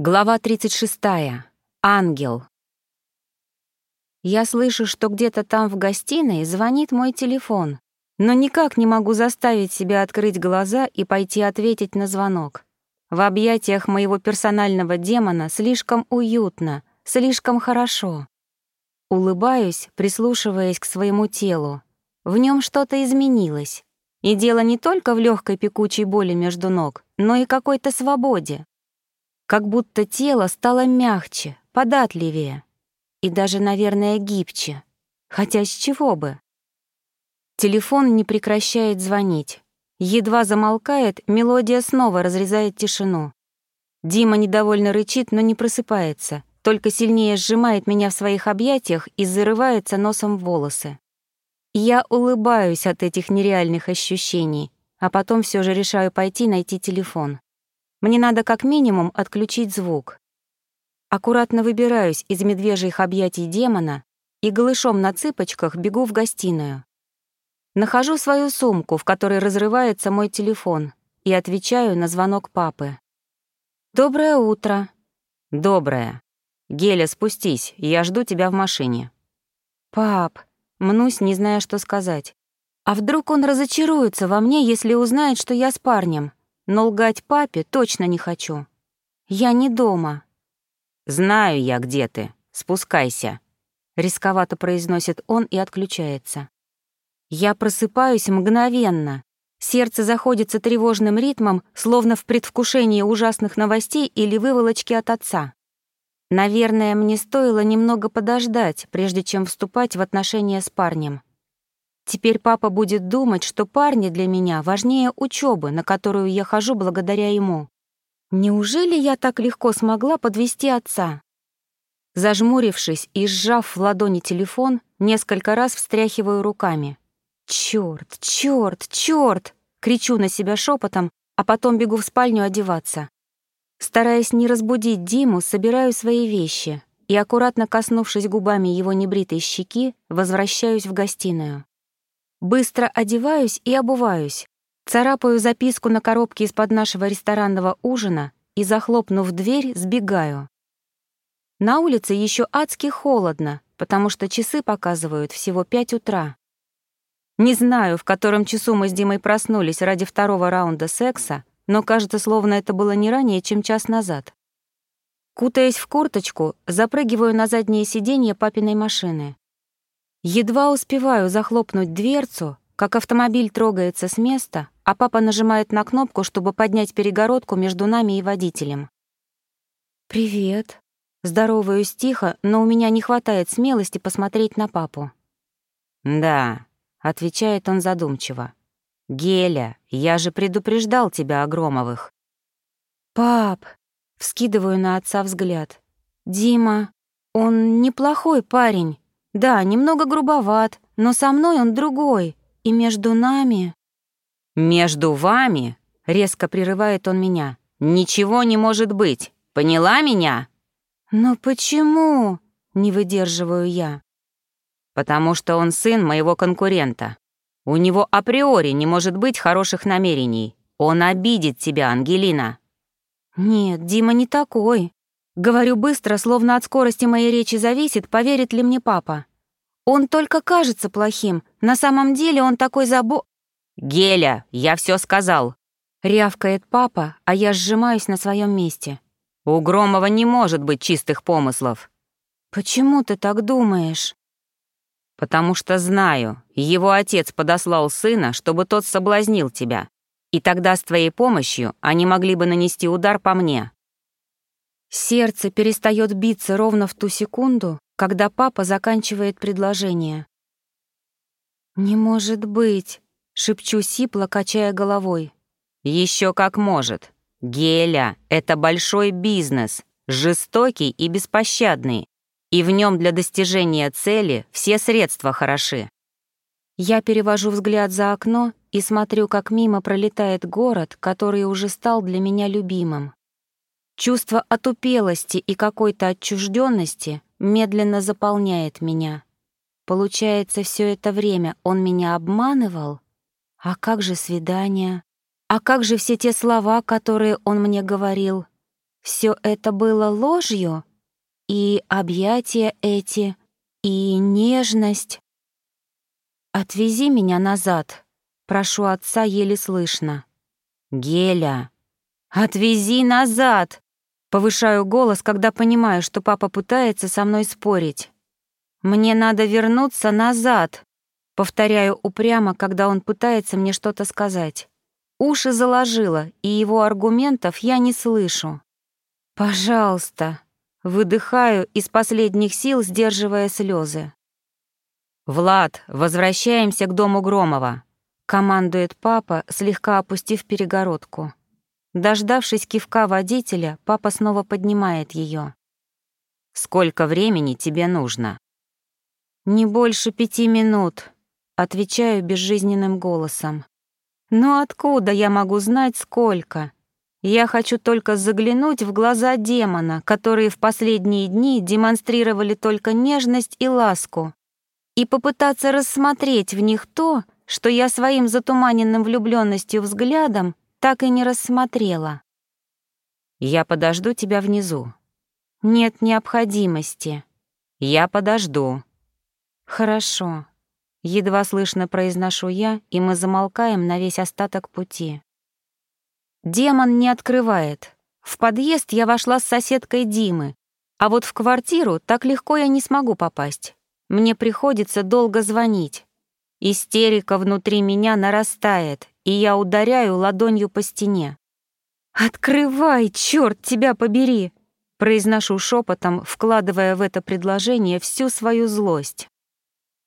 Глава 36. Ангел. Я слышу, что где-то там в гостиной звонит мой телефон, но никак не могу заставить себя открыть глаза и пойти ответить на звонок. В объятиях моего персонального демона слишком уютно, слишком хорошо. Улыбаюсь, прислушиваясь к своему телу. В нем что-то изменилось. И дело не только в легкой пекучей боли между ног, но и какой-то свободе как будто тело стало мягче, податливее и даже, наверное, гибче. Хотя с чего бы? Телефон не прекращает звонить. Едва замолкает, мелодия снова разрезает тишину. Дима недовольно рычит, но не просыпается, только сильнее сжимает меня в своих объятиях и зарывается носом в волосы. Я улыбаюсь от этих нереальных ощущений, а потом все же решаю пойти найти телефон. Мне надо как минимум отключить звук. Аккуратно выбираюсь из медвежьих объятий демона и голышом на цыпочках бегу в гостиную. Нахожу свою сумку, в которой разрывается мой телефон, и отвечаю на звонок папы. «Доброе утро». «Доброе. Геля, спустись, я жду тебя в машине». «Пап», мнусь, не зная, что сказать. «А вдруг он разочаруется во мне, если узнает, что я с парнем?» Но лгать папе точно не хочу. Я не дома. «Знаю я, где ты. Спускайся», — рисковато произносит он и отключается. Я просыпаюсь мгновенно. Сердце заходится тревожным ритмом, словно в предвкушении ужасных новостей или выволочки от отца. Наверное, мне стоило немного подождать, прежде чем вступать в отношения с парнем. Теперь папа будет думать, что парни для меня важнее учебы, на которую я хожу благодаря ему. Неужели я так легко смогла подвести отца? Зажмурившись и сжав в ладони телефон, несколько раз встряхиваю руками. «Чёрт, чёрт, чёрт!» — кричу на себя шепотом, а потом бегу в спальню одеваться. Стараясь не разбудить Диму, собираю свои вещи и, аккуратно коснувшись губами его небритой щеки, возвращаюсь в гостиную. Быстро одеваюсь и обуваюсь, царапаю записку на коробке из-под нашего ресторанного ужина и, захлопнув дверь, сбегаю. На улице еще адски холодно, потому что часы показывают всего пять утра. Не знаю, в котором часу мы с Димой проснулись ради второго раунда секса, но кажется, словно это было не ранее, чем час назад. Кутаясь в курточку, запрыгиваю на заднее сиденье папиной машины. Едва успеваю захлопнуть дверцу, как автомобиль трогается с места, а папа нажимает на кнопку, чтобы поднять перегородку между нами и водителем. «Привет». Здороваюсь тихо, но у меня не хватает смелости посмотреть на папу. «Да», — отвечает он задумчиво. «Геля, я же предупреждал тебя о Громовых». «Пап», — вскидываю на отца взгляд. «Дима, он неплохой парень, да, немного грубоват, но со мной он другой, и между нами...» «Между вами?» — резко прерывает он меня. «Ничего не может быть. Поняла меня?» «Но почему?» — не выдерживаю я. «Потому что он сын моего конкурента. У него априори не может быть хороших намерений. Он обидит тебя, Ангелина». «Нет, Дима не такой. Говорю быстро, словно от скорости моей речи зависит, поверит ли мне папа. Он только кажется плохим, на самом деле он такой забо... «Геля, я все сказал!» Рявкает папа, а я сжимаюсь на своем месте. «У Громова не может быть чистых помыслов». «Почему ты так думаешь?» «Потому что знаю, его отец подослал сына, чтобы тот соблазнил тебя. И тогда с твоей помощью они могли бы нанести удар по мне. Сердце перестает биться ровно в ту секунду, когда папа заканчивает предложение. «Не может быть», — шепчу сипло, качая головой. Еще как может. Геля — это большой бизнес, жестокий и беспощадный, и в нем для достижения цели все средства хороши». Я перевожу взгляд за окно и смотрю, как мимо пролетает город, который уже стал для меня любимым. Чувство отупелости и какой-то отчужденности медленно заполняет меня. Получается, все это время он меня обманывал? А как же свидание? А как же все те слова, которые он мне говорил? Все это было ложью? И объятия эти, и нежность? «Отвези меня назад», — прошу отца еле слышно. «Геля, отвези назад!» Повышаю голос, когда понимаю, что папа пытается со мной спорить. «Мне надо вернуться назад», — повторяю упрямо, когда он пытается мне что-то сказать. Уши заложило, и его аргументов я не слышу. «Пожалуйста», — выдыхаю из последних сил, сдерживая слезы. «Влад, возвращаемся к дому Громова», — командует папа, слегка опустив перегородку. Дождавшись кивка водителя, папа снова поднимает ее. «Сколько времени тебе нужно?» «Не больше пяти минут», — отвечаю безжизненным голосом. «Но откуда я могу знать, сколько? Я хочу только заглянуть в глаза демона, которые в последние дни демонстрировали только нежность и ласку, и попытаться рассмотреть в них то, что я своим затуманенным влюбленностью взглядом так и не рассмотрела. «Я подожду тебя внизу». «Нет необходимости». «Я подожду». «Хорошо». Едва слышно произношу я, и мы замолкаем на весь остаток пути. Демон не открывает. В подъезд я вошла с соседкой Димы, а вот в квартиру так легко я не смогу попасть. Мне приходится долго звонить. Истерика внутри меня нарастает, и я ударяю ладонью по стене. «Открывай, черт тебя побери!» произношу шепотом, вкладывая в это предложение всю свою злость.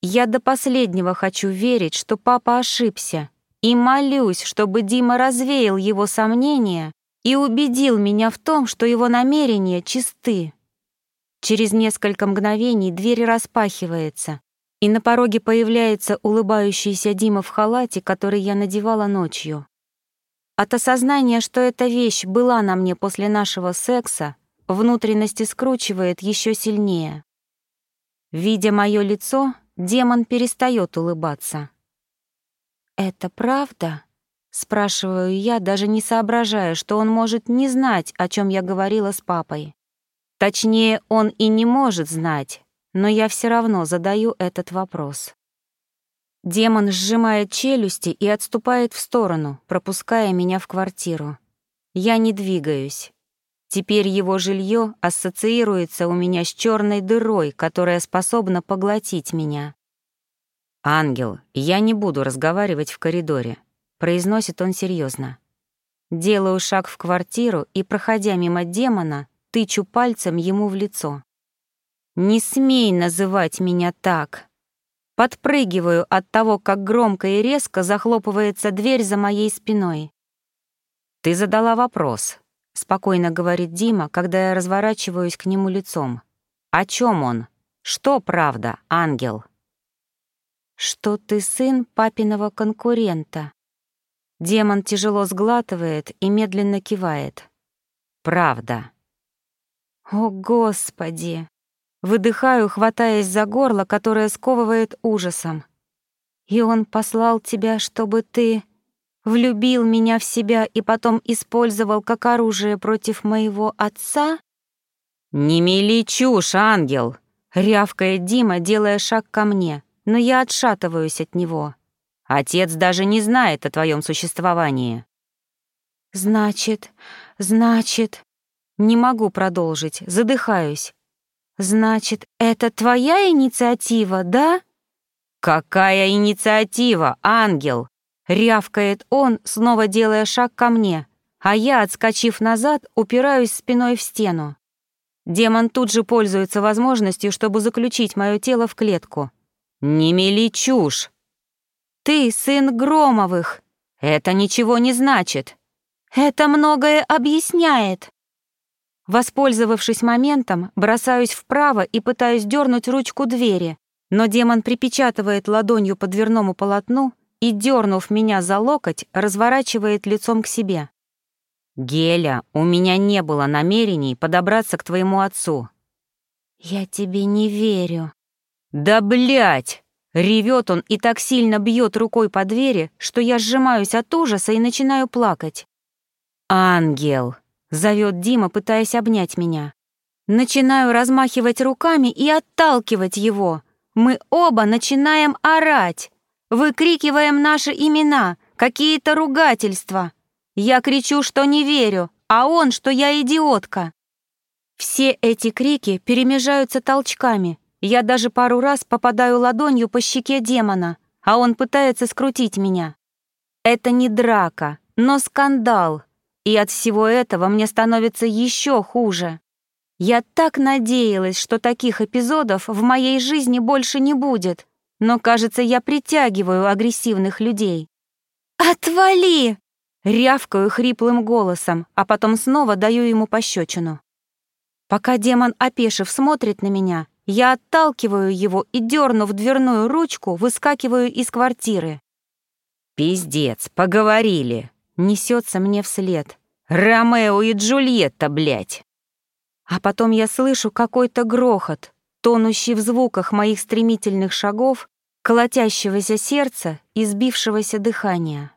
Я до последнего хочу верить, что папа ошибся, и молюсь, чтобы Дима развеял его сомнения и убедил меня в том, что его намерения чисты. Через несколько мгновений дверь распахивается, и на пороге появляется улыбающийся Дима в халате, который я надевала ночью. От осознания, что эта вещь была на мне после нашего секса, внутренности скручивает еще сильнее. Видя мое лицо, демон перестает улыбаться. «Это правда?» — спрашиваю я, даже не соображая, что он может не знать, о чем я говорила с папой. Точнее, он и не может знать, но я все равно задаю этот вопрос. Демон сжимает челюсти и отступает в сторону, пропуская меня в квартиру. Я не двигаюсь. Теперь его жилье ассоциируется у меня с черной дырой, которая способна поглотить меня. «Ангел, я не буду разговаривать в коридоре», — произносит он серьезно. Делаю шаг в квартиру и, проходя мимо демона, тычу пальцем ему в лицо. «Не смей называть меня так!» Подпрыгиваю от того, как громко и резко захлопывается дверь за моей спиной. «Ты задала вопрос», — спокойно говорит Дима, когда я разворачиваюсь к нему лицом. «О чем он? Что правда, ангел?» «Что ты сын папиного конкурента». Демон тяжело сглатывает и медленно кивает. «Правда». «О, Господи!» Выдыхаю, хватаясь за горло, которое сковывает ужасом. И он послал тебя, чтобы ты влюбил меня в себя и потом использовал как оружие против моего отца? «Не мели чушь, ангел!» — рявкает Дима, делая шаг ко мне, но я отшатываюсь от него. «Отец даже не знает о твоем существовании». «Значит, значит...» Не могу продолжить, задыхаюсь. «Значит, это твоя инициатива, да?» «Какая инициатива, ангел?» — рявкает он, снова делая шаг ко мне, а я, отскочив назад, упираюсь спиной в стену. Демон тут же пользуется возможностью, чтобы заключить мое тело в клетку. «Не мели чушь!» «Ты сын Громовых!» «Это ничего не значит!» «Это многое объясняет!» Воспользовавшись моментом, бросаюсь вправо и пытаюсь дернуть ручку двери, но демон припечатывает ладонью по дверному полотну и, дернув меня за локоть, разворачивает лицом к себе. «Геля, у меня не было намерений подобраться к твоему отцу». «Я тебе не верю». «Да блять!» Ревет он и так сильно бьет рукой по двери, что я сжимаюсь от ужаса и начинаю плакать. «Ангел!» — зовет Дима, пытаясь обнять меня. Начинаю размахивать руками и отталкивать его. Мы оба начинаем орать. Выкрикиваем наши имена, какие-то ругательства. Я кричу, что не верю, а он, что я идиотка. Все эти крики перемежаются толчками. Я даже пару раз попадаю ладонью по щеке демона, а он пытается скрутить меня. Это не драка, но скандал. И от всего этого мне становится еще хуже. Я так надеялась, что таких эпизодов в моей жизни больше не будет, но, кажется, я притягиваю агрессивных людей. «Отвали!» — рявкаю хриплым голосом, а потом снова даю ему пощечину. Пока демон, опешив, смотрит на меня, я отталкиваю его и, дернув дверную ручку, выскакиваю из квартиры. «Пиздец, поговорили!» — несется мне вслед. «Ромео и Джульетта, блядь!» А потом я слышу какой-то грохот, тонущий в звуках моих стремительных шагов, колотящегося сердца и сбившегося дыхания.